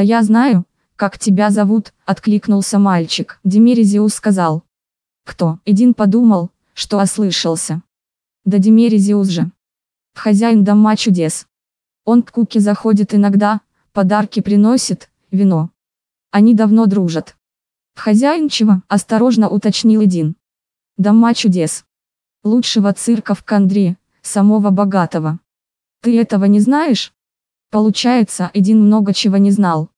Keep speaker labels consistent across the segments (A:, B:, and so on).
A: А я знаю, как тебя зовут, откликнулся мальчик. Демерезиус сказал. Кто? Эдин подумал, что ослышался. Да Демерезиус же. Хозяин дома чудес. Он к Куке заходит иногда, подарки приносит, вино. Они давно дружат. Хозяин чего? Осторожно уточнил Эдин. Дома чудес. Лучшего цирка в Кандре, самого богатого. Ты этого не знаешь? Получается, Эдин много чего не знал.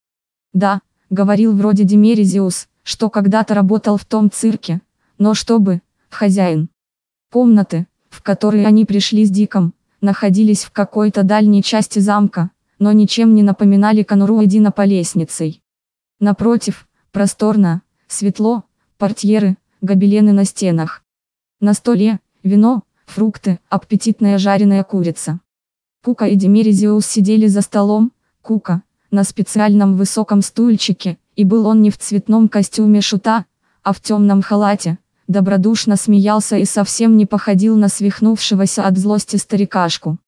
A: Да, говорил вроде Демерезиус, что когда-то работал в том цирке, но чтобы, хозяин. Комнаты, в которые они пришли с Диком, находились в какой-то дальней части замка, но ничем не напоминали конуру Эдина по лестницей. Напротив, просторно, светло, портьеры, гобелены на стенах. На столе, вино, фрукты, аппетитная жареная курица. Кука и Демерезиус сидели за столом, Кука, на специальном высоком стульчике, и был он не в цветном костюме шута, а в темном халате, добродушно смеялся и совсем не походил на свихнувшегося от злости старикашку.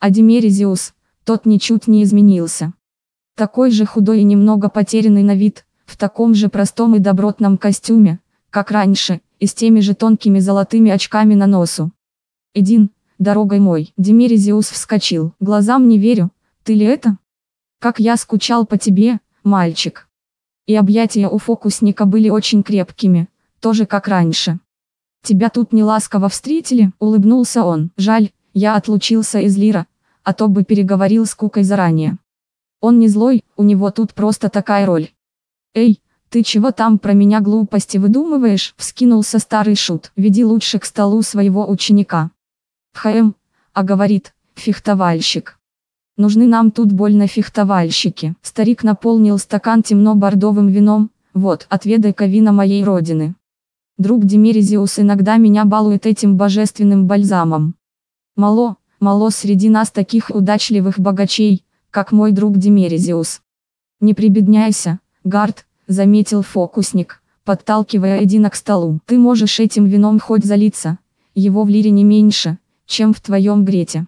A: А Демерезиус, тот ничуть не изменился. Такой же худой и немного потерянный на вид, в таком же простом и добротном костюме, как раньше, и с теми же тонкими золотыми очками на носу. «Эдин, дорогой мой!» Демерезиус вскочил. «Глазам не верю, ты ли это?» «Как я скучал по тебе, мальчик!» И объятия у фокусника были очень крепкими, тоже как раньше. «Тебя тут не ласково встретили?» – улыбнулся он. «Жаль, я отлучился из Лира, а то бы переговорил с Кукой заранее. Он не злой, у него тут просто такая роль». «Эй, ты чего там про меня глупости выдумываешь?» – вскинулся старый шут. «Веди лучше к столу своего ученика». «Хм, а говорит, фехтовальщик». Нужны нам тут больно фехтовальщики. Старик наполнил стакан темно-бордовым вином. Вот, отведай-ка вина моей родины. Друг Демерезиус иногда меня балует этим божественным бальзамом. Мало, мало среди нас таких удачливых богачей, как мой друг Демерезиус. Не прибедняйся, Гард, заметил фокусник, подталкивая Эдина к столу. Ты можешь этим вином хоть залиться, его в лире не меньше, чем в твоем Грете.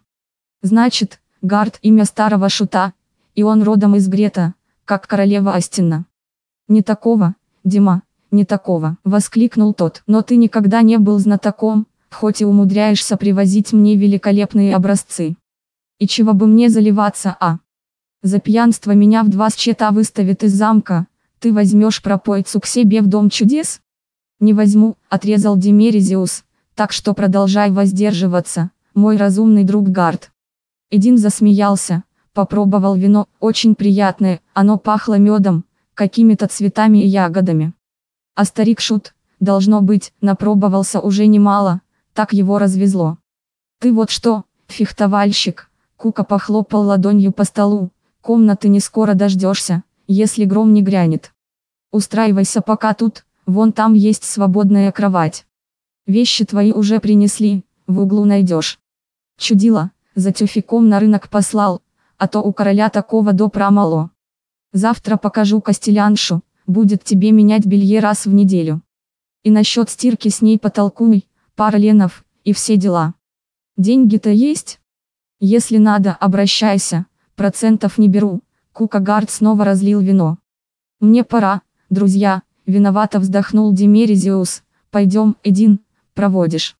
A: Значит, Гард имя старого шута, и он родом из Грета, как королева Астина. Не такого, Дима, не такого, воскликнул тот. Но ты никогда не был знатоком, хоть и умудряешься привозить мне великолепные образцы. И чего бы мне заливаться, а? За пьянство меня в два счета выставит из замка, ты возьмешь пропойцу к себе в дом чудес? Не возьму, отрезал Демерезиус, так что продолжай воздерживаться, мой разумный друг Гард. Эдин засмеялся, попробовал вино, очень приятное, оно пахло медом, какими-то цветами и ягодами. А старик Шут, должно быть, напробовался уже немало, так его развезло. Ты вот что, фехтовальщик, Кука похлопал ладонью по столу, комнаты не скоро дождешься, если гром не грянет. Устраивайся пока тут, вон там есть свободная кровать. Вещи твои уже принесли, в углу найдешь. Чудило, за тюфиком на рынок послал, а то у короля такого добра мало. Завтра покажу костеляншу, будет тебе менять белье раз в неделю. И насчет стирки с ней потолкуй, пара ленов, и все дела. Деньги-то есть? Если надо, обращайся, процентов не беру. Кукагард снова разлил вино. Мне пора, друзья, виновато вздохнул Демерезиус, пойдем, Эдин, проводишь.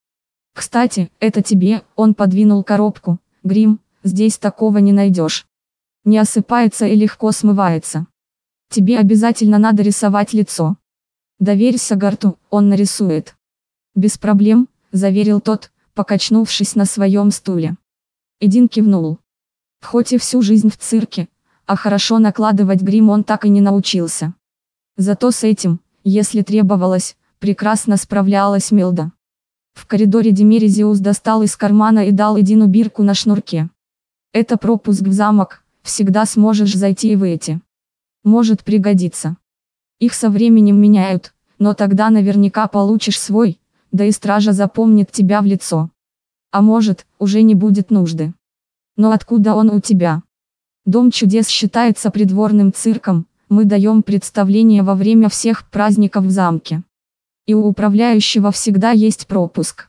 A: Кстати, это тебе, он подвинул коробку, грим, здесь такого не найдешь. Не осыпается и легко смывается. Тебе обязательно надо рисовать лицо. Доверься Гарту, он нарисует. Без проблем, заверил тот, покачнувшись на своем стуле. Эдин кивнул. Хоть и всю жизнь в цирке, а хорошо накладывать грим он так и не научился. Зато с этим, если требовалось, прекрасно справлялась Милда. В коридоре Демерезиус достал из кармана и дал Эдину бирку на шнурке. Это пропуск в замок, всегда сможешь зайти и выйти. Может пригодиться. Их со временем меняют, но тогда наверняка получишь свой, да и стража запомнит тебя в лицо. А может, уже не будет нужды. Но откуда он у тебя? Дом чудес считается придворным цирком, мы даем представление во время всех праздников в замке. И у управляющего всегда есть пропуск.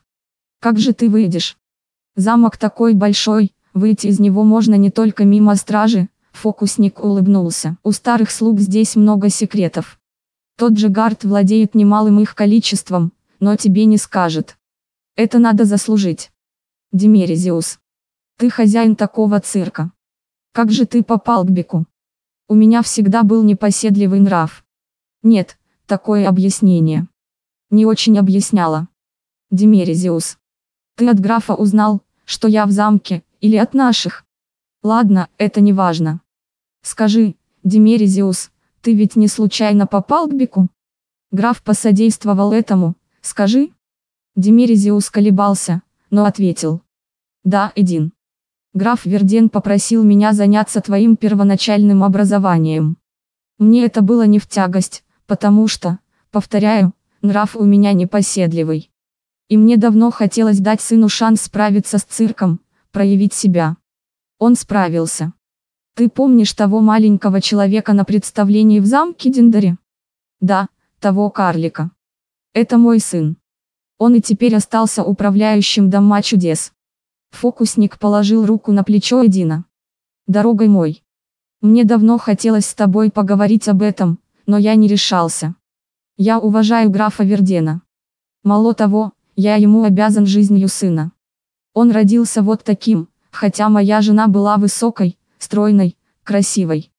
A: Как же ты выйдешь? Замок такой большой, выйти из него можно не только мимо стражи, Фокусник улыбнулся. У старых слуг здесь много секретов. Тот же Гард владеет немалым их количеством, но тебе не скажет. Это надо заслужить. Демерезиус. Ты хозяин такого цирка. Как же ты попал к Беку? У меня всегда был непоседливый нрав. Нет, такое объяснение. Не очень объясняла. Демерезиус. Ты от графа узнал, что я в замке, или от наших? Ладно, это не важно. Скажи, Демерезиус, ты ведь не случайно попал к Беку? Граф посодействовал этому, скажи. Демерезиус колебался, но ответил. Да, Эдин. Граф Верден попросил меня заняться твоим первоначальным образованием. Мне это было не в тягость, потому что, повторяю, нрав у меня непоседливый. И мне давно хотелось дать сыну шанс справиться с цирком, проявить себя. Он справился. Ты помнишь того маленького человека на представлении в замке Диндаре? Да, того карлика. Это мой сын. Он и теперь остался управляющим Дома чудес. Фокусник положил руку на плечо Эдина. Дорогой мой. Мне давно хотелось с тобой поговорить об этом, но я не решался. Я уважаю графа Вердена. Мало того, я ему обязан жизнью сына. Он родился вот таким, хотя моя жена была высокой, стройной, красивой.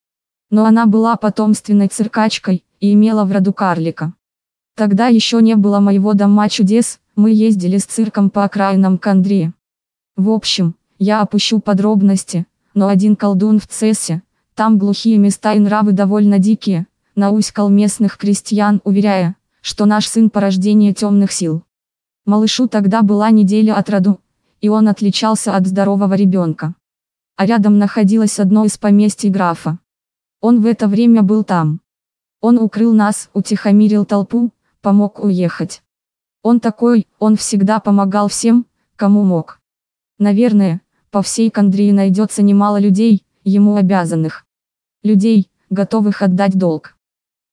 A: Но она была потомственной циркачкой, и имела в роду карлика. Тогда еще не было моего дома чудес, мы ездили с цирком по окраинам Кандрии. В общем, я опущу подробности, но один колдун в Цессе, там глухие места и нравы довольно дикие, науськал местных крестьян, уверяя, что наш сын порождение темных сил. Малышу тогда была неделя от роду, и он отличался от здорового ребенка а рядом находилось одно из поместий графа. Он в это время был там. Он укрыл нас, утихомирил толпу, помог уехать. Он такой, он всегда помогал всем, кому мог. Наверное, по всей Кандрии найдется немало людей, ему обязанных. Людей, готовых отдать долг.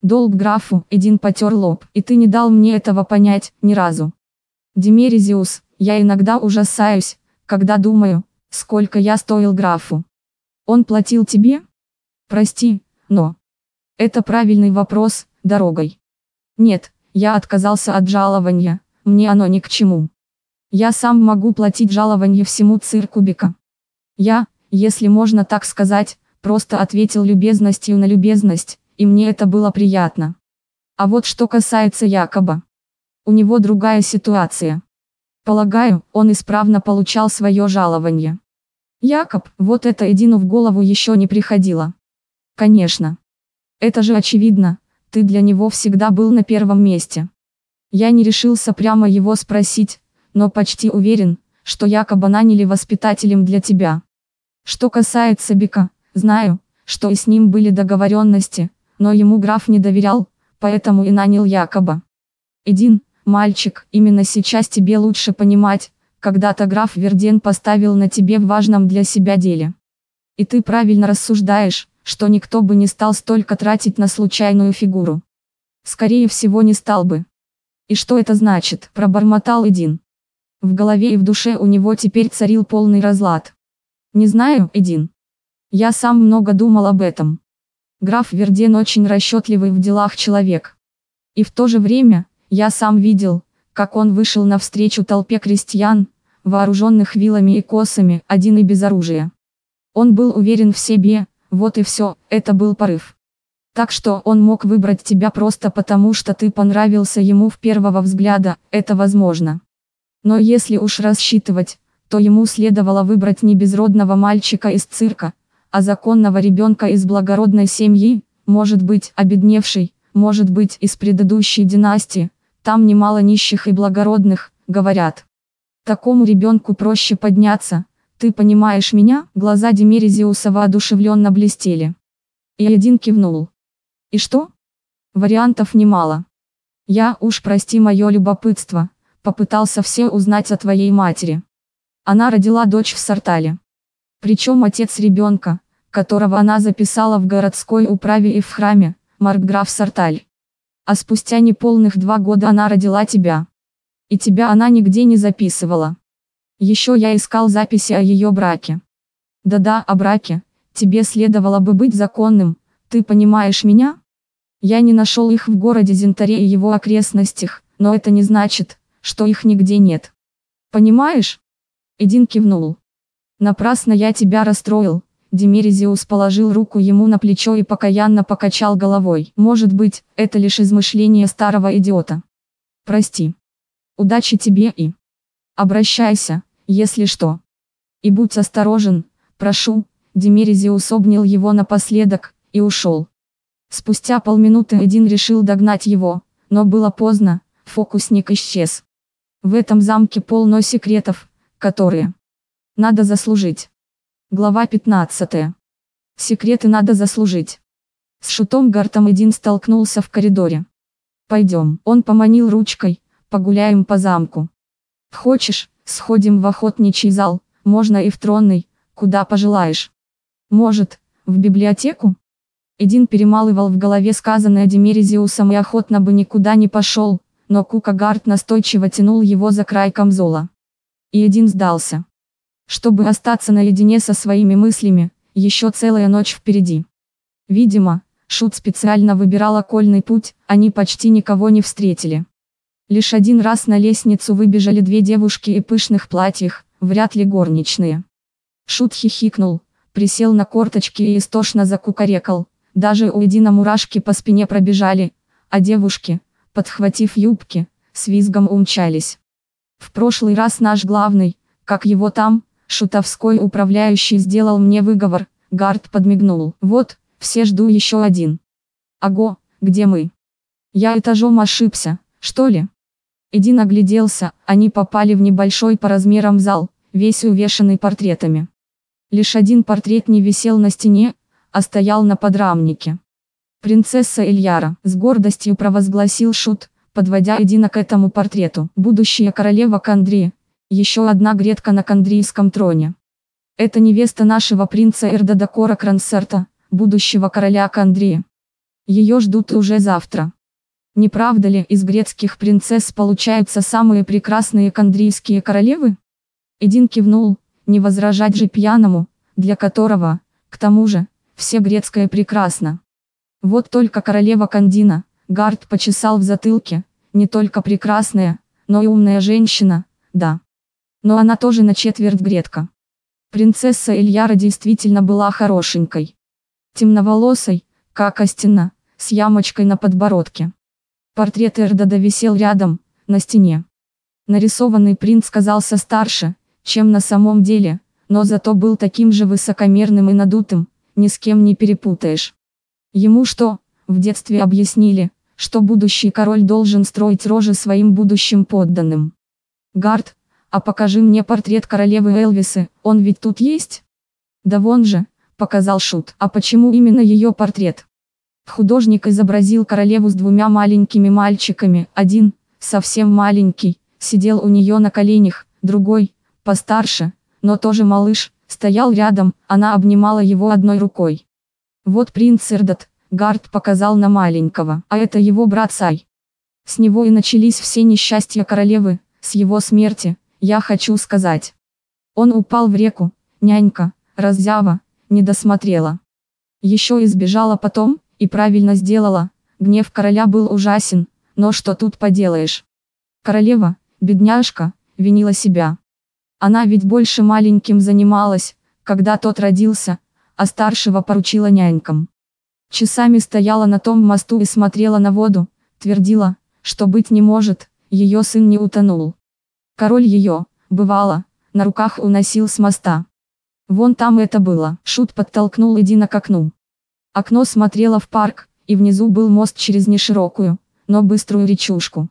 A: Долг графу, Эдин потер лоб, и ты не дал мне этого понять, ни разу. Демерезиус, я иногда ужасаюсь, когда думаю, Сколько я стоил графу? Он платил тебе? Прости, но... Это правильный вопрос, дорогой. Нет, я отказался от жалования, мне оно ни к чему. Я сам могу платить жалование всему цирку Бека. Я, если можно так сказать, просто ответил любезностью на любезность, и мне это было приятно. А вот что касается Якоба. У него другая ситуация. Полагаю, он исправно получал свое жалование. Якоб, вот это Эдину в голову еще не приходило. Конечно. Это же очевидно, ты для него всегда был на первом месте. Я не решился прямо его спросить, но почти уверен, что Якоба наняли воспитателем для тебя. Что касается Бека, знаю, что и с ним были договоренности, но ему граф не доверял, поэтому и нанял Якоба. Эдин, мальчик, именно сейчас тебе лучше понимать, когда-то граф Верден поставил на тебе в важном для себя деле. И ты правильно рассуждаешь, что никто бы не стал столько тратить на случайную фигуру. Скорее всего не стал бы. И что это значит, пробормотал Эдин. В голове и в душе у него теперь царил полный разлад. Не знаю, Эдин. Я сам много думал об этом. Граф Верден очень расчетливый в делах человек. И в то же время, я сам видел, как он вышел навстречу толпе крестьян, вооруженных вилами и косами, один и без оружия. Он был уверен в себе, вот и все, это был порыв. Так что он мог выбрать тебя просто потому, что ты понравился ему в первого взгляда, это возможно. Но если уж рассчитывать, то ему следовало выбрать не безродного мальчика из цирка, а законного ребенка из благородной семьи, может быть, обедневший, может быть, из предыдущей династии, там немало нищих и благородных, говорят. Такому ребенку проще подняться, ты понимаешь меня? Глаза Демерезиуса воодушевленно блестели. И один кивнул. И что? Вариантов немало. Я, уж прости мое любопытство, попытался все узнать о твоей матери. Она родила дочь в Сартале. Причем отец ребенка, которого она записала в городской управе и в храме, Маркграф Сарталь. А спустя неполных два года она родила тебя. И тебя она нигде не записывала. Еще я искал записи о ее браке. Да-да, о браке, тебе следовало бы быть законным, ты понимаешь меня? Я не нашел их в городе Зентаре и его окрестностях, но это не значит, что их нигде нет. Понимаешь? Эдин кивнул. Напрасно я тебя расстроил. Демерезиус положил руку ему на плечо и покаянно покачал головой. Может быть, это лишь измышление старого идиота. Прости. Удачи тебе и... Обращайся, если что. И будь осторожен, прошу. Демерезиус обнял его напоследок, и ушел. Спустя полминуты один решил догнать его, но было поздно, фокусник исчез. В этом замке полно секретов, которые надо заслужить. Глава 15. Секреты надо заслужить. С шутом Гартом один столкнулся в коридоре. Пойдем. Он поманил ручкой, погуляем по замку. Хочешь, сходим в охотничий зал, можно и в тронный, куда пожелаешь. Может, в библиотеку? Эдин перемалывал в голове сказанное Демерезиусом и охотно бы никуда не пошел, но Кукагард настойчиво тянул его за край камзола. И Эдин сдался. Чтобы остаться наедине со своими мыслями, еще целая ночь впереди. Видимо, Шут специально выбирал окольный путь, они почти никого не встретили. Лишь один раз на лестницу выбежали две девушки и пышных платьях, вряд ли горничные. Шут хихикнул, присел на корточки и истошно закукарекал, даже у Эдина мурашки по спине пробежали, а девушки, подхватив юбки, с визгом умчались. В прошлый раз наш главный, как его там, шутовской управляющий сделал мне выговор, Гард подмигнул. Вот, все жду еще один. Аго, где мы? Я этажом ошибся, что ли? Эдин огляделся, они попали в небольшой по размерам зал, весь увешанный портретами. Лишь один портрет не висел на стене, а стоял на подрамнике. Принцесса Ильяра, с гордостью провозгласил Шут, подводя Эдина к этому портрету. Будущая королева Кандри, еще одна гретка на кандрийском троне. Это невеста нашего принца Эрдадакора Крансерта, будущего короля Кандрии. Ее ждут уже завтра. Не правда ли, из грецких принцесс получаются самые прекрасные кандрийские королевы? Эдин кивнул, не возражать же пьяному, для которого, к тому же, все грецкое прекрасно. Вот только королева Кандина, Гард почесал в затылке, не только прекрасная, но и умная женщина, да. Но она тоже на четверть гретка. Принцесса Ильяра действительно была хорошенькой. Темноволосой, как Астина, с ямочкой на подбородке. Портрет Эрдода висел рядом, на стене. Нарисованный принц казался старше, чем на самом деле, но зато был таким же высокомерным и надутым, ни с кем не перепутаешь. Ему что, в детстве объяснили, что будущий король должен строить рожи своим будущим подданным. Гард, а покажи мне портрет королевы Элвисы, он ведь тут есть? Да вон же, показал Шут. А почему именно ее портрет? Художник изобразил королеву с двумя маленькими мальчиками, один, совсем маленький, сидел у нее на коленях, другой, постарше, но тоже малыш, стоял рядом, она обнимала его одной рукой. Вот принц Эрдот, Гард показал на маленького, а это его брат Сай. С него и начались все несчастья королевы, с его смерти, я хочу сказать. Он упал в реку, нянька, раззява, не досмотрела. Еще избежала потом, и правильно сделала, гнев короля был ужасен, но что тут поделаешь. Королева, бедняжка, винила себя. Она ведь больше маленьким занималась, когда тот родился, а старшего поручила нянькам. Часами стояла на том мосту и смотрела на воду, твердила, что быть не может, ее сын не утонул. Король ее, бывало, на руках уносил с моста. Вон там это было. Шут подтолкнул Эдина к окну. Окно смотрело в парк, и внизу был мост через неширокую, но быструю речушку.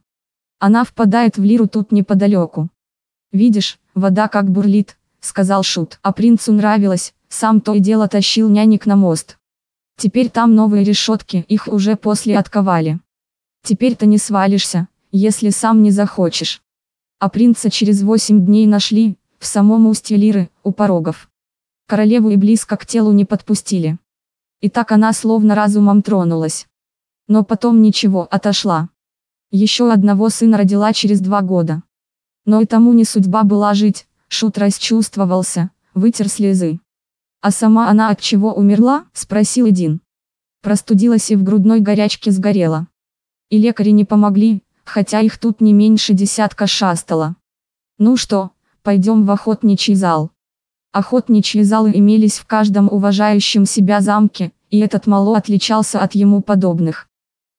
A: Она впадает в Лиру тут неподалеку. Видишь, вода как бурлит, сказал Шут. А принцу нравилось, сам то и дело тащил нянек на мост. Теперь там новые решетки, их уже после отковали. Теперь ты не свалишься, если сам не захочешь а принца через восемь дней нашли, в самом устье Лиры, у порогов. Королеву и близко к телу не подпустили. И так она словно разумом тронулась. Но потом ничего, отошла. Еще одного сына родила через два года. Но и тому не судьба была жить, Шут расчувствовался, вытер слезы. А сама она от чего умерла? Спросил Эдин. Простудилась и в грудной горячке сгорела. И лекари не помогли, хотя их тут не меньше десятка шастало. Ну что, пойдем в охотничий зал. Охотничьи залы имелись в каждом уважающем себя замке, и этот мало отличался от ему подобных.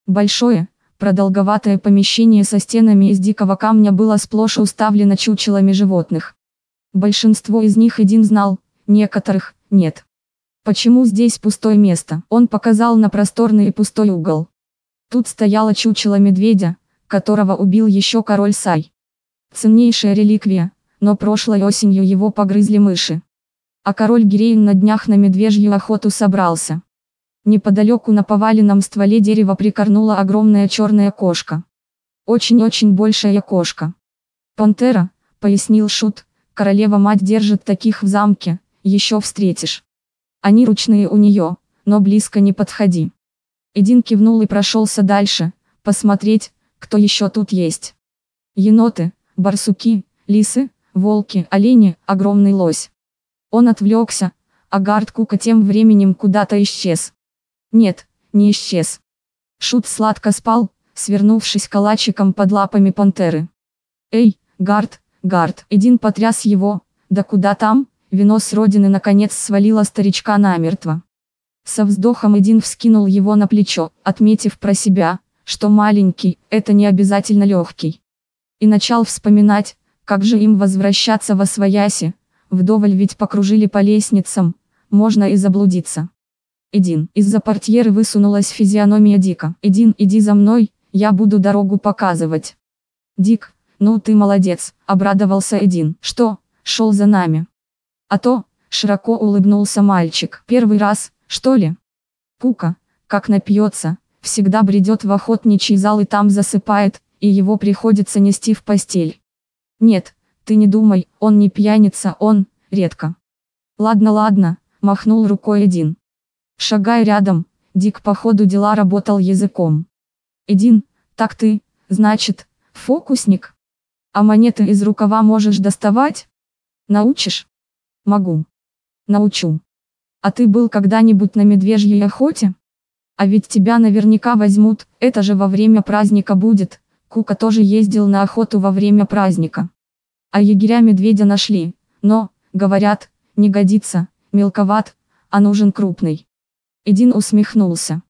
A: Большое, продолговатое помещение со стенами из дикого камня было сплошь уставлено чучелами животных. Большинство из них один знал, некоторых – нет. Почему здесь пустое место? Он показал на просторный и пустой угол. Тут стояло чучело медведя, которого убил еще король Сай. Ценнейшая реликвия, но прошлой осенью его погрызли мыши. А король Гирейн на днях на медвежью охоту собрался. Неподалеку на поваленном стволе дерева прикорнула огромная черная кошка. Очень-очень большая кошка. «Пантера», — пояснил Шут, — «королева-мать держит таких в замке, еще встретишь». Они ручные у нее, но близко не подходи. Эдин кивнул и прошелся дальше, посмотреть, кто еще тут есть. Еноты, барсуки, лисы, волки, олени, огромный лось. Он отвлекся, а Гард Кука тем временем куда-то исчез. Нет, не исчез. Шут сладко спал, свернувшись калачиком под лапами пантеры. «Эй, Гард, Гард!» Эдин потряс его, да куда там, Вино с родины наконец свалило старичка намертво. Со вздохом Эдин вскинул его на плечо, отметив про себя, что маленький, это не обязательно легкий. И начал вспоминать, как же им возвращаться во свояси, вдоволь ведь покружили по лестницам, можно и заблудиться. Эдин, из-за портьеры высунулась физиономия Дика. Эдин, иди за мной, я буду дорогу показывать. Дик, ну ты молодец, обрадовался Эдин. Что, шел за нами? А то, широко улыбнулся мальчик. Первый раз, что ли? Пука, как напьется, всегда бредет в охотничий зал и там засыпает, и его приходится нести в постель. Нет, ты не думай, он не пьяница, он, редко. Ладно, ладно, махнул рукой Эдин. Шагая рядом, Дик по ходу дела работал языком. Эдин, так ты, значит, фокусник? А монеты из рукава можешь доставать? Научишь? Могу. Научу. А ты был когда-нибудь на медвежьей охоте? А ведь тебя наверняка возьмут, это же во время праздника будет. Кука тоже ездил на охоту во время праздника. А егеря медведя нашли, но, говорят, не годится, мелковат, а нужен крупный. Эдин усмехнулся.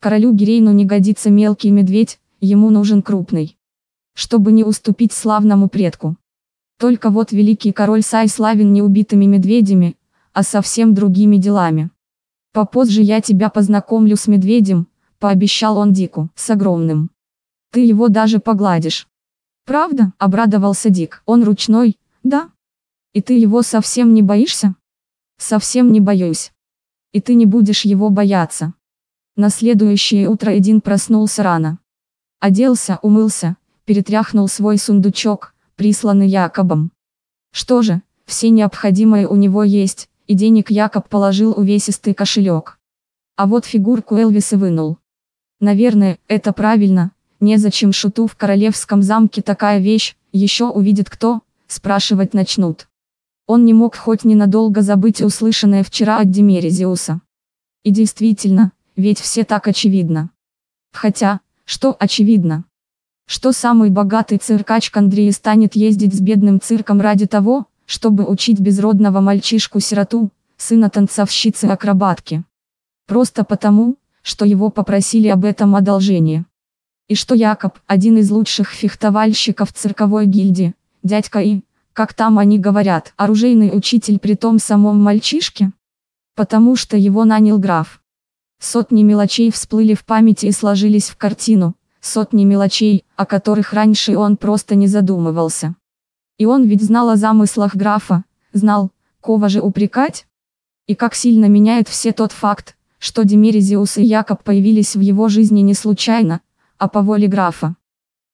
A: Королю Гирейну не годится мелкий медведь, ему нужен крупный. Чтобы не уступить славному предку. Только вот великий король Сай славен не убитыми медведями, а совсем другими делами. Попозже я тебя познакомлю с медведем, пообещал он Дику, с огромным. Ты его даже погладишь. Правда? Обрадовался Дик. Он ручной, да? И ты его совсем не боишься? Совсем не боюсь. И ты не будешь его бояться. На следующее утро Эдин проснулся рано. Оделся, умылся, перетряхнул свой сундучок, присланный Якобом. Что же, все необходимое у него есть, и денег Якоб положил увесистый кошелек. А вот фигурку Элвиса вынул. Наверное, это правильно, незачем шуту в королевском замке такая вещь, еще увидит кто, спрашивать начнут. Он не мог хоть ненадолго забыть услышанное вчера от Демерезиуса. И действительно, ведь все так очевидно. Хотя, что очевидно? что самый богатый циркач Кандрии станет ездить с бедным цирком ради того, чтобы учить безродного мальчишку-сироту, сына танцовщицы-акробатки. Просто потому, что его попросили об этом одолжение. И что Якоб, один из лучших фехтовальщиков цирковой гильдии, дядька и, как там они говорят, оружейный учитель при том самом мальчишке? Потому что его нанял граф. Сотни мелочей всплыли в памяти и сложились в картину, сотни мелочей, о которых раньше он просто не задумывался. И он ведь знал о замыслах графа, знал, кого же упрекать? И как сильно меняет все тот факт, что Демерезиус и Якоб появились в его жизни не случайно, а по воле графа.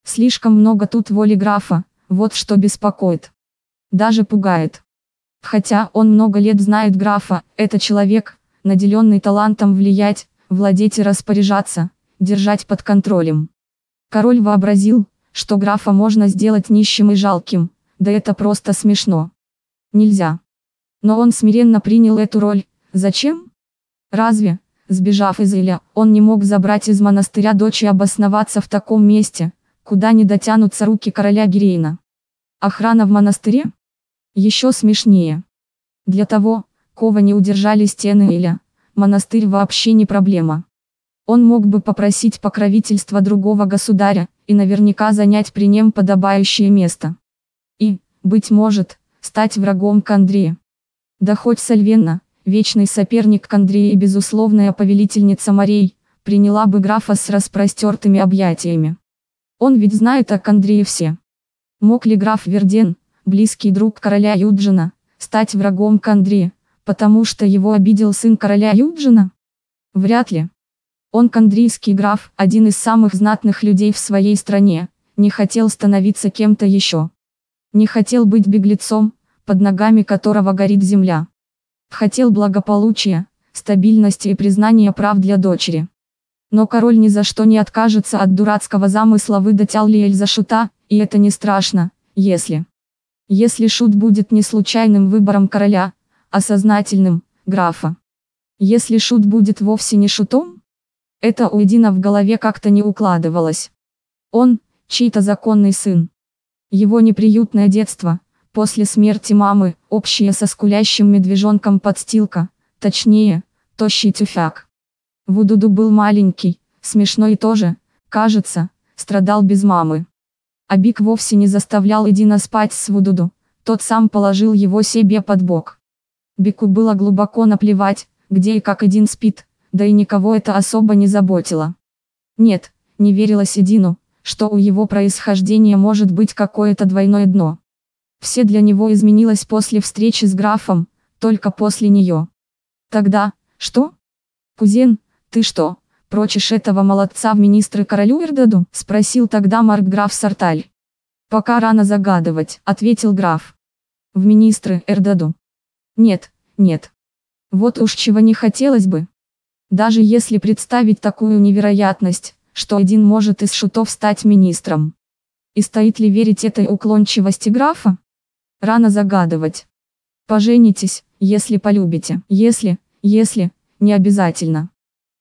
A: Слишком много тут воли графа, вот что беспокоит. Даже пугает. Хотя он много лет знает графа, это человек, наделенный талантом влиять, владеть и распоряжаться, держать под контролем. Король вообразил, что графа можно сделать нищим и жалким, да это просто смешно. Нельзя. Но он смиренно принял эту роль, Зачем? Разве, сбежав из Иля, он не мог забрать из монастыря дочь и обосноваться в таком месте, куда не дотянутся руки короля Гирейна? Охрана в монастыре? Еще смешнее. Для того, кого не удержали стены Иля, монастырь вообще не проблема. Он мог бы попросить покровительства другого государя, и наверняка занять при нем подобающее место. И, быть может, стать врагом к Андрею. Да хоть Сальвенна, вечный соперник к Андрею и безусловная повелительница морей, приняла бы графа с распростертыми объятиями. Он ведь знает о Андрее все. Мог ли граф Верден, близкий друг короля Юджина, стать врагом к Андрею, потому что его обидел сын короля Юджина? Вряд ли. Он кандрийский граф, один из самых знатных людей в своей стране, не хотел становиться кем-то еще. Не хотел быть беглецом, под ногами которого горит земля. Хотел благополучия, стабильности и признания прав для дочери. Но король ни за что не откажется от дурацкого замысла выдать Аллиэль за шута, и это не страшно, если... Если шут будет не случайным выбором короля, а сознательным, графа. Если шут будет вовсе не шутом, это у Эдина в голове как-то не укладывалось. Он, чей-то законный сын. Его неприютное детство, после смерти мамы, общее со скулящим медвежонком подстилка, точнее, тощий тюфяк. Вудуду был маленький, смешной тоже, кажется, страдал без мамы. А Бик вовсе не заставлял Эдина спать с Вудуду, тот сам положил его себе под бок. Бику было глубоко наплевать, где и как Эдин спит, да и никого это особо не заботило. Нет, не верилось Эдину, что у его происхождения может быть какое-то двойное дно. Все для него изменилось после встречи с графом, только после нее. Тогда, что? Кузен, ты что, прочишь этого молодца в министры королю Ирдаду? Спросил тогда маркграф Сарталь. Пока рано загадывать, ответил граф. В министры Эрдаду. Нет, нет. Вот уж чего не хотелось бы. Даже если представить такую невероятность, что один может из шутов стать министром. И стоит ли верить этой уклончивости графа? Рано загадывать. Поженитесь, если полюбите. Если, если, не обязательно.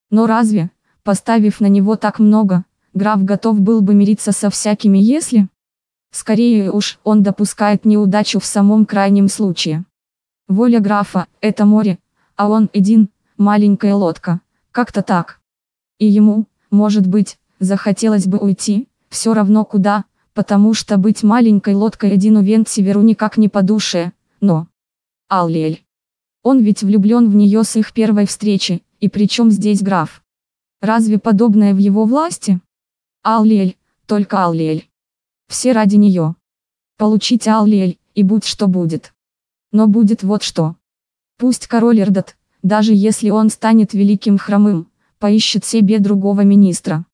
A: Но разве, поставив на него так много, граф готов был бы мириться со всякими «если»? Скорее уж, он допускает неудачу в самом крайнем случае. Воля графа – это море, а он один, маленькая лодка, как-то так. И ему, может быть, захотелось бы уйти, все равно куда, потому что быть маленькой лодкой один у Вентсеверу никак не по душе, но... Аллиэль. Он ведь влюблен в нее с их первой встречи, и причем здесь граф? Разве подобное в его власти? Аллиэль, только Аллиэль. Все ради нее. Получить Аллиэль, и будь что будет. Но будет вот что. Пусть король Эрдот, даже если он станет великим хромым, поищет себе другого министра.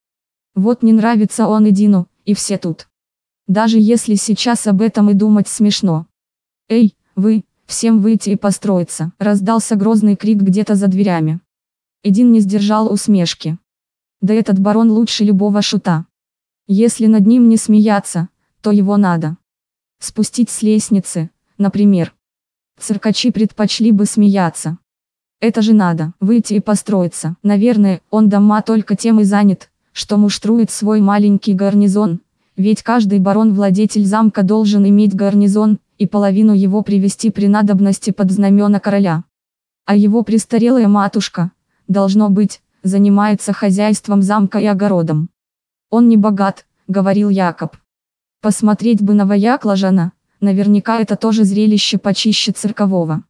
A: Вот не нравится он Эдину, и все тут. Даже если сейчас об этом и думать смешно. Эй, вы, всем выйти и построиться, раздался грозный крик где-то за дверями. Эдин не сдержал усмешки. Да этот барон лучше любого шута. Если над ним не смеяться, то его надо спустить с лестницы, например. Циркачи предпочли бы смеяться. Это же надо, выйти и построиться. Наверное, он дома только тем и занят, что муштрует свой маленький гарнизон. Ведь каждый барон-владетель замка должен иметь гарнизон, и половину его привести при надобности под знамена короля. А его престарелая матушка, должно быть, занимается хозяйством замка и огородом. Он не богат, говорил Якоб. Посмотреть бы на вояк Лажана, наверняка это тоже зрелище почище циркового.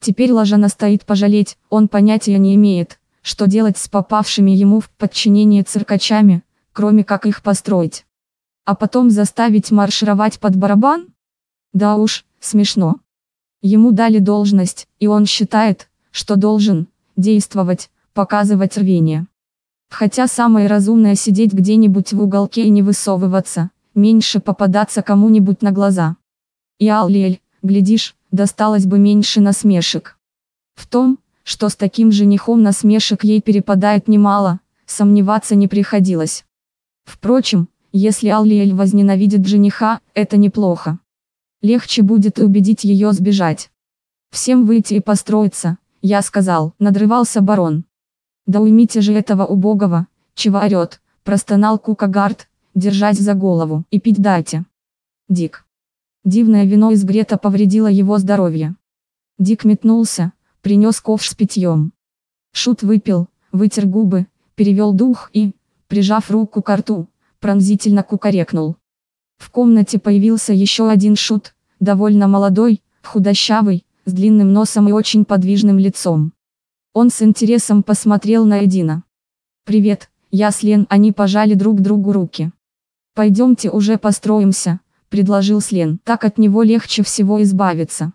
A: Теперь Лажана стоит пожалеть, он понятия не имеет, что делать с попавшими ему в подчинение циркачами, кроме как их построить. А потом заставить маршировать под барабан? Да уж, смешно. Ему дали должность, и он считает, что должен действовать, показывать рвение. Хотя самое разумное сидеть где-нибудь в уголке и не высовываться, меньше попадаться кому-нибудь на глаза. И Аллиэль, глядишь, досталось бы меньше насмешек. В том, что с таким женихом насмешек ей перепадает немало, сомневаться не приходилось. Впрочем, если Аллиэль возненавидит жениха, это неплохо. Легче будет убедить ее сбежать. Всем выйти и построиться, я сказал, надрывался барон. Да уймите же этого убогого, чего орет, простонал Кукагард, держась за голову, и пить дайте. Дик. Дивное вино из грета повредило его здоровье. Дик метнулся, принес ковш с питьем. Шут выпил, вытер губы, перевел дух и, прижав руку к рту, пронзительно кукарекнул. В комнате появился еще один шут, довольно молодой, худощавый, с длинным носом и очень подвижным лицом. Он с интересом посмотрел на Эдина. «Привет, я Слен», они пожали друг другу руки. «Пойдемте уже построимся», — предложил Слен. «Так от него легче всего избавиться».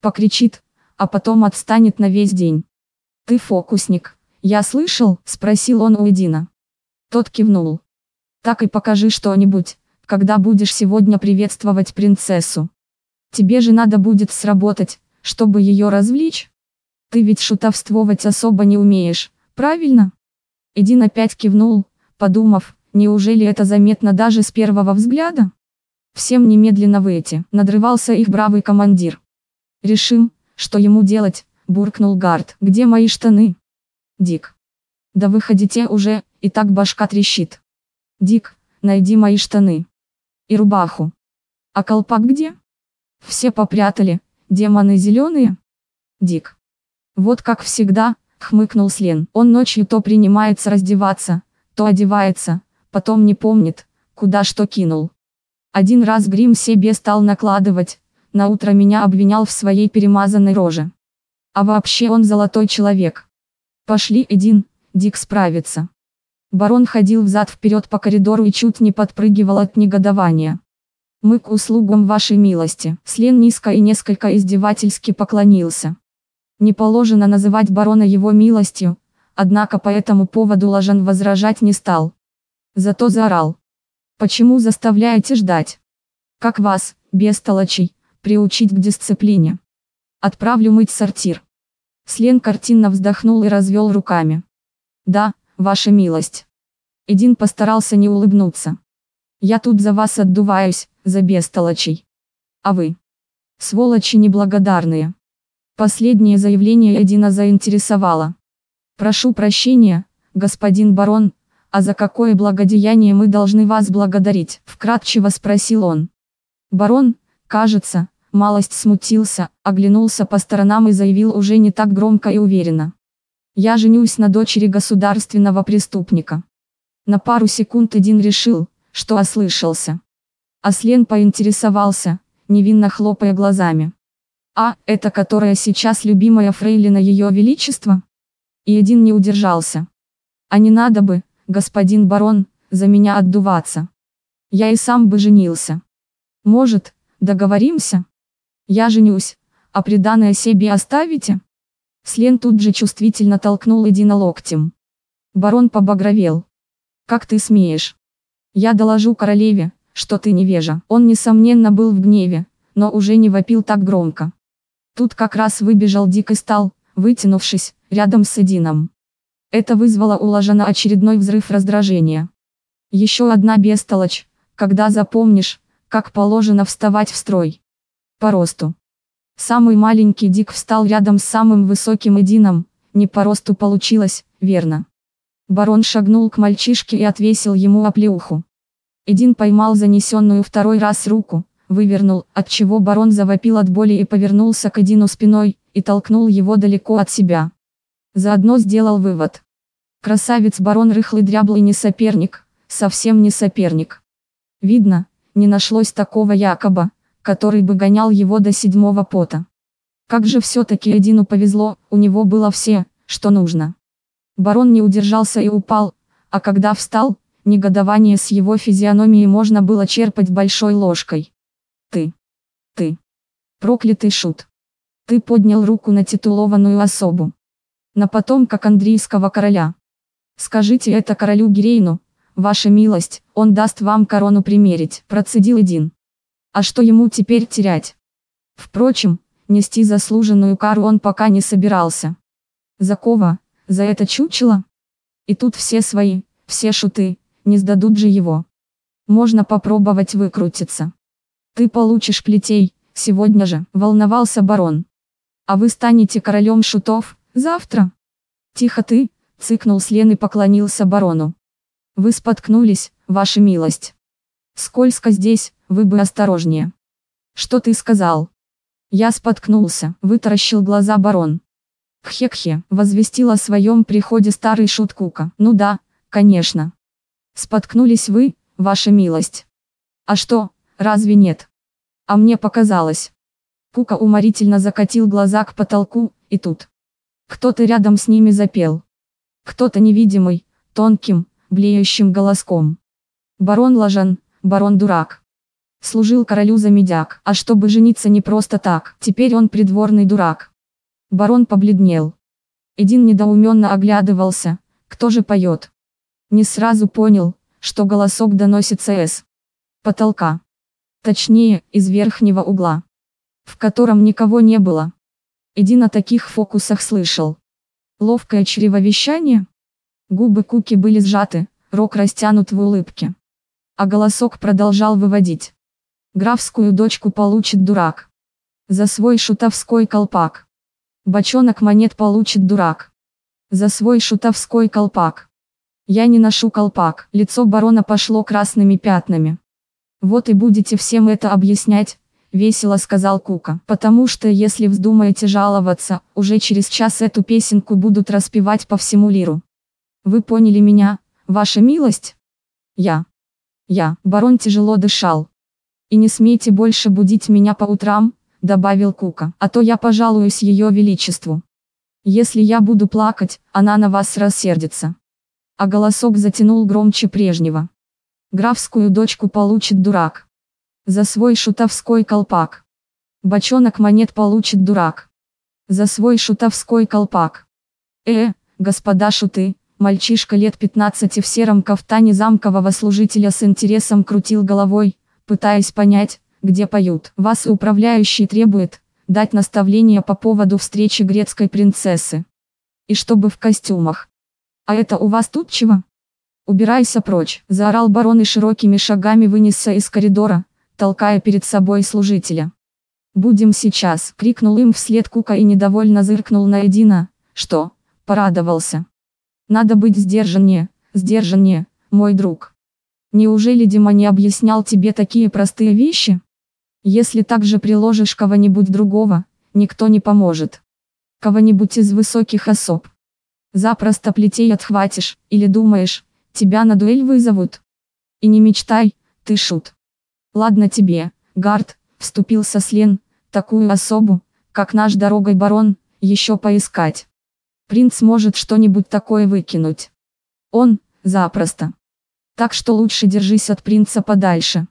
A: Покричит, а потом отстанет на весь день. «Ты фокусник, я слышал?» — спросил он у Эдина. Тот кивнул. «Так и покажи что-нибудь, когда будешь сегодня приветствовать принцессу. Тебе же надо будет сработать, чтобы ее развлечь. Ты ведь шутовствовать особо не умеешь, правильно? Эдин опять кивнул, подумав, неужели это заметно даже с первого взгляда? Всем немедленно выйти, надрывался их бравый командир. Решим, что ему делать, буркнул Гард. Где мои штаны? Дик. Да выходите уже, и так башка трещит. Дик, найди мои штаны. И рубаху. А колпак где? Все попрятали, демоны зеленые? Дик. Вот как всегда, хмыкнул Слен. Он ночью то принимается раздеваться, то одевается, потом не помнит, куда что кинул. Один раз грим себе стал накладывать, на утро меня обвинял в своей перемазанной роже. А вообще он золотой человек. Пошли, Эдин, Дик справится. Барон ходил взад-вперед по коридору и чуть не подпрыгивал от негодования. «Мы к услугам вашей милости». Слен низко и несколько издевательски поклонился. Не положено называть барона его милостью, однако по этому поводу Лажан возражать не стал. Зато заорал. Почему заставляете ждать? Как вас, бестолочей, приучить к дисциплине? Отправлю мыть сортир. Слен картинно вздохнул и развел руками. Да, ваша милость. Эдин постарался не улыбнуться. Я тут за вас отдуваюсь, за бестолочей. А вы? Сволочи неблагодарные. Последнее заявление Эдина заинтересовало. «Прошу прощения, господин барон, а за какое благодеяние мы должны вас благодарить?» – вкратчиво спросил он. Барон, кажется, малость смутился, оглянулся по сторонам и заявил уже не так громко и уверенно. «Я женюсь на дочери государственного преступника». На пару секунд Эдин решил, что ослышался. Аслен поинтересовался, невинно хлопая глазами. А, это которая сейчас любимая фрейлина ее величества? И один не удержался. А не надо бы, господин барон, за меня отдуваться. Я и сам бы женился. Может, договоримся? Я женюсь, а приданное себе оставите? Слен тут же чувствительно толкнул Эдина локтем. Барон побагровел. Как ты смеешь? Я доложу королеве, что ты невежа. Он несомненно был в гневе, но уже не вопил так громко. Тут как раз выбежал Дик и стал, вытянувшись, рядом с Эдином. Это вызвало у Лажана очередной взрыв раздражения. Еще одна бестолочь, когда запомнишь, как положено вставать в строй. По росту. Самый маленький Дик встал рядом с самым высоким Эдином, не по росту получилось, верно. Барон шагнул к мальчишке и отвесил ему оплеуху. Эдин поймал занесенную второй раз руку, вывернул, от чего барон завопил от боли и повернулся к Эдину спиной, и толкнул его далеко от себя. Заодно сделал вывод. Красавец барон рыхлый дряблый не соперник, совсем не соперник. Видно, не нашлось такого якоба, который бы гонял его до седьмого пота. Как же все-таки Эдину повезло, у него было все, что нужно. Барон не удержался и упал, а когда встал, негодование с его физиономией можно было черпать большой ложкой. Ты. Ты. Проклятый шут. Ты поднял руку на титулованную особу. На потомка андрийского короля. Скажите это королю Гирейну, ваша милость, он даст вам корону примерить, процедил один. А что ему теперь терять? Впрочем, нести заслуженную кару он пока не собирался. За кого? За это чучело? И тут все свои, все шуты, не сдадут же его. Можно попробовать выкрутиться. Ты получишь плетей, сегодня же, волновался барон. А вы станете королем шутов, завтра? Тихо ты, цыкнул Слен и поклонился барону. Вы споткнулись, ваша милость. Скользко здесь, вы бы осторожнее. Что ты сказал? Я споткнулся, вытаращил глаза барон. Кхе-кхе, возвестил о своем приходе старый шут Кука. Ну да, конечно. Споткнулись вы, ваша милость. А что, разве нет? А мне показалось. Кука уморительно закатил глаза к потолку, и тут. Кто-то рядом с ними запел. Кто-то невидимый, тонким, блеющим голоском. Барон Лажан, барон дурак. Служил королю за медяк, а чтобы жениться не просто так, теперь он придворный дурак. Барон побледнел. Эдин недоуменно оглядывался, кто же поет. Не сразу понял, что голосок доносится с потолка. Точнее, из верхнего угла, в котором никого не было. Иди на таких фокусах слышал. Ловкое чревовещание? Губы Куки были сжаты, рог растянут в улыбке. А голосок продолжал выводить. Графскую дочку получит дурак. За свой шутовской колпак. Бочонок монет получит дурак. За свой шутовской колпак. Я не ношу колпак. Лицо барона пошло красными пятнами. Вот и будете всем это объяснять, весело сказал Кука. Потому что если вздумаете жаловаться, уже через час эту песенку будут распевать по всему лиру. Вы поняли меня, ваша милость? Я. Я. Барон тяжело дышал. И не смейте больше будить меня по утрам, добавил Кука, а то я пожалуюсь ее величеству. Если я буду плакать, она на вас рассердится. А голосок затянул громче прежнего. Графскую дочку получит дурак. За свой шутовской колпак. Бочонок монет получит дурак. За свой шутовской колпак. Э, господа шуты, мальчишка лет 15 в сером кафтане замкового служителя с интересом крутил головой, пытаясь понять, где поют. Вас управляющий требует, дать наставление по поводу встречи грецкой принцессы. И чтобы в костюмах. А это у вас тут чего? «Убирайся прочь!» – заорал барон и широкими шагами вынесся из коридора, толкая перед собой служителя. «Будем сейчас!» – крикнул им вслед Кука и недовольно зыркнул на Эдина, что, порадовался. «Надо быть сдержаннее, сдержаннее, мой друг. Неужели Дима не объяснял тебе такие простые вещи? Если также приложишь кого-нибудь другого, никто не поможет. Кого-нибудь из высоких особ. Запросто плетей отхватишь, или думаешь, тебя на дуэль вызовут. И не мечтай, ты шут. Ладно тебе, Гард, вступился Слен, такую особу, как наш дорогой барон, еще поискать. Принц может что-нибудь такое выкинуть. Он, запросто. Так что лучше держись от принца подальше.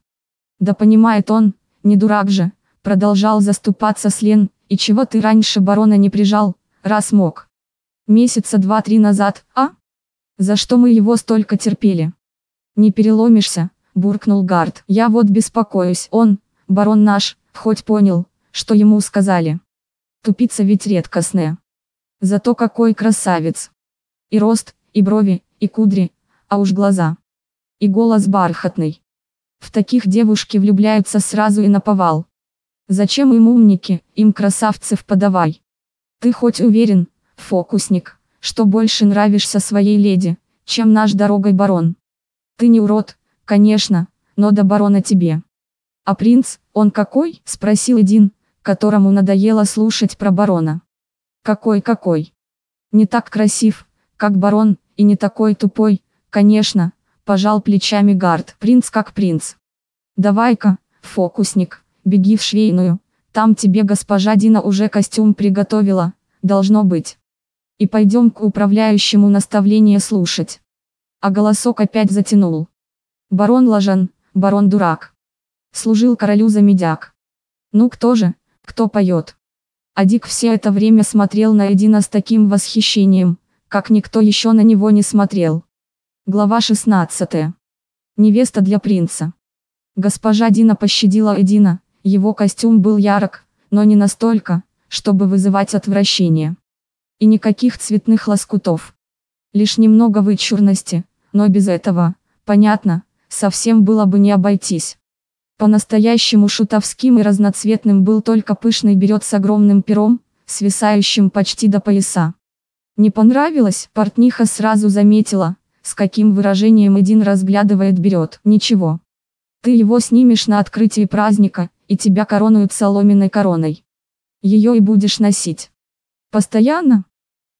A: Да понимает он, не дурак же, продолжал заступаться Слен, и чего ты раньше барона не прижал, раз мог. Месяца два-три назад, а? За что мы его столько терпели? Не переломишься, буркнул Гард. Я вот беспокоюсь. Он, барон наш, хоть понял, что ему сказали. Тупица ведь редкостная. Зато какой красавец. И рост, и брови, и кудри, а уж глаза. И голос бархатный. В таких девушки влюбляются сразу и наповал. Зачем им умники, им красавцев подавай. Ты хоть уверен, фокусник, что больше нравишься своей леди, чем наш дорогой барон. Ты не урод, конечно, но до барона тебе. А принц, он какой? Спросил один, которому надоело слушать про барона. Какой-какой? Не так красив, как барон, и не такой тупой, конечно, пожал плечами Гард. Принц как принц. Давай-ка, фокусник, беги в швейную, там тебе госпожа Дина уже костюм приготовила, должно быть и пойдем к управляющему наставление слушать. А голосок опять затянул. Барон Лажан, барон дурак. Служил королю за медяк. Ну кто же, кто поет? А Дик все это время смотрел на Эдина с таким восхищением, как никто еще на него не смотрел. Глава 16. Невеста для принца. Госпожа Дина пощадила Эдина, его костюм был ярок, но не настолько, чтобы вызывать отвращение. И никаких цветных лоскутов. Лишь немного вычурности, но без этого, понятно, совсем было бы не обойтись. По-настоящему шутовским и разноцветным был только пышный берет с огромным пером, свисающим почти до пояса. Не понравилось, портниха сразу заметила, с каким выражением Эдин разглядывает берет. Ничего. Ты его снимешь на открытии праздника, и тебя коронуют соломенной короной. Ее и будешь носить. Постоянно?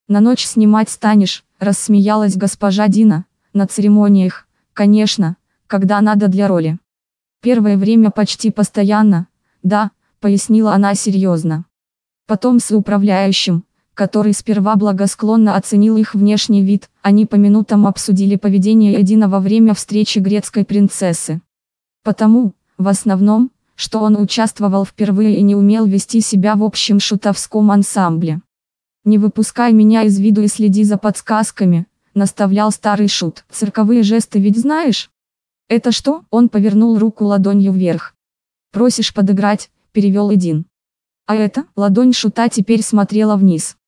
A: На ночь снимать станешь, рассмеялась госпожа Дина, на церемониях, конечно, когда надо для роли. Первое время почти постоянно, да, пояснила она серьезно. Потом с управляющим, который сперва благосклонно оценил их внешний вид, они по минутам обсудили поведение Эдина во время встречи грецкой принцессы. Потому, в основном, что он участвовал впервые и не умел вести себя в общем шутовском ансамбле. «Не выпускай меня из виду и следи за подсказками», – наставлял старый шут. «Цирковые жесты ведь знаешь?» «Это что?» – он повернул руку ладонью вверх. «Просишь подыграть», – перевел Эдин. А это, ладонь шута теперь смотрела вниз.